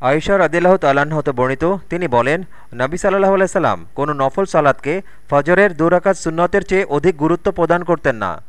আয়সা রদিল্লাহ তাল্লাহ্ন হতে বর্ণিত, তিনি বলেন, নবী সাল্লাহ আলাইসাল্লাম কোনো নফল সালাদকে ফজরের দুরাকাত সুন্নতের চেয়ে অধিক গুরুত্ব প্রদান করতেন না।